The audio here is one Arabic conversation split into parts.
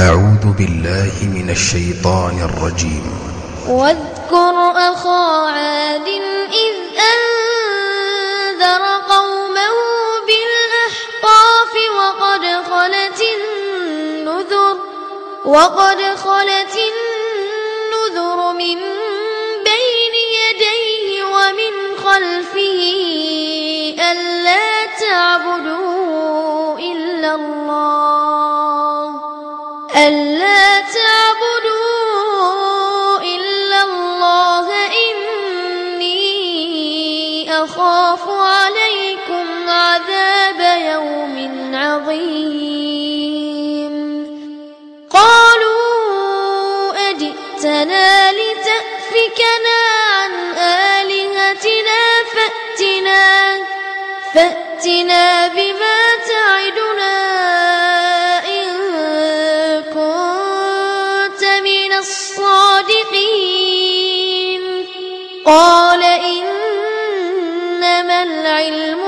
أعوذ بالله من الشيطان الرجيم. واذكر أخا عاد إذ أنذر قومه بالأحقاف وقد خلت النذر وقد خلت النذر من بين يديه ومن خلفه أجئتنا لتأفكنا عن آلهتنا فأتنا فأتنا بما تعدنا إن كنت من الصادقين. قال إنما العلم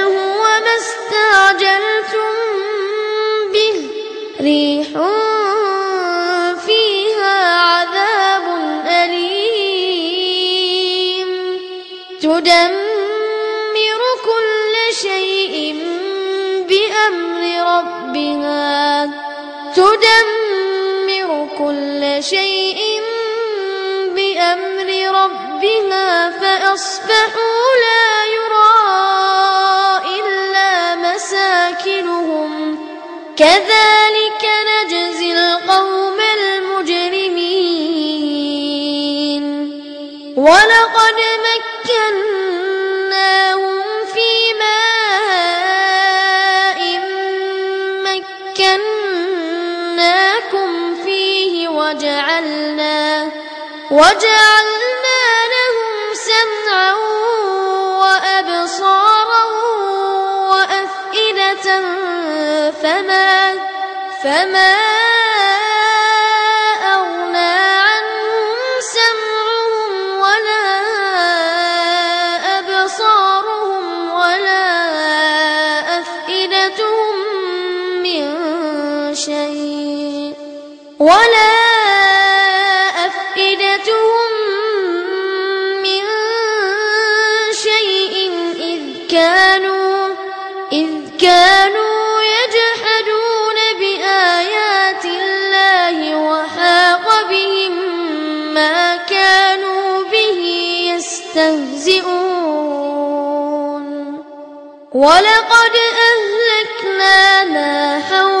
تدمر كل شيء بأمر ربها تدمر كل شيء بأمر ربها فأصبحوا لا يرى إلا مساكنهم. كذلك نجزي القوم المجرمين. ولقد مكناهم في ماء مكناكم فيه وجعلنا وجعلنا لهم سمعا وأبصارا وأفئدة فما فما ولا أفئدتهم من شيء إذ كانوا إذ كانوا يجحدون بآيات الله وحاق بهم ما كانوا به يستهزئون ولقد أهلكنا ما حولكم